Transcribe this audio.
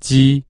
鸡。